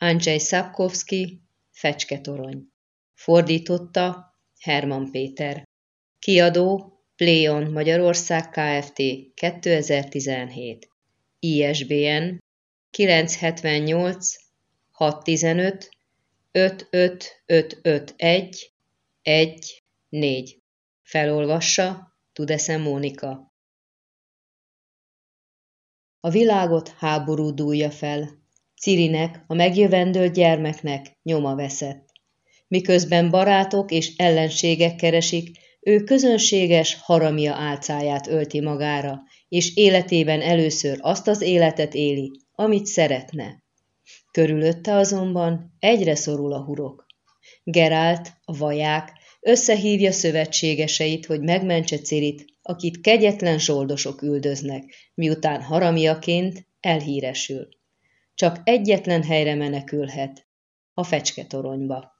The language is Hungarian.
Andrzej Sapkowski, Fecsketorony. Fordította Herman Péter. Kiadó Pléon Magyarország Kft. 2017. ISBN 978 615 55551 1 4. Felolvassa Tudeszem Mónika. A világot háború dúlja fel. Cirinek, a megjövendő gyermeknek nyoma veszett. Miközben barátok és ellenségek keresik, ő közönséges haramia álcáját ölti magára, és életében először azt az életet éli, amit szeretne. Körülötte azonban egyre szorul a hurok. Gerált, a vaják, összehívja szövetségeseit, hogy megmentse Cirit, akit kegyetlen zsoldosok üldöznek, miután haramiaként elhíresül. Csak egyetlen helyre menekülhet, a fecsketoronyba.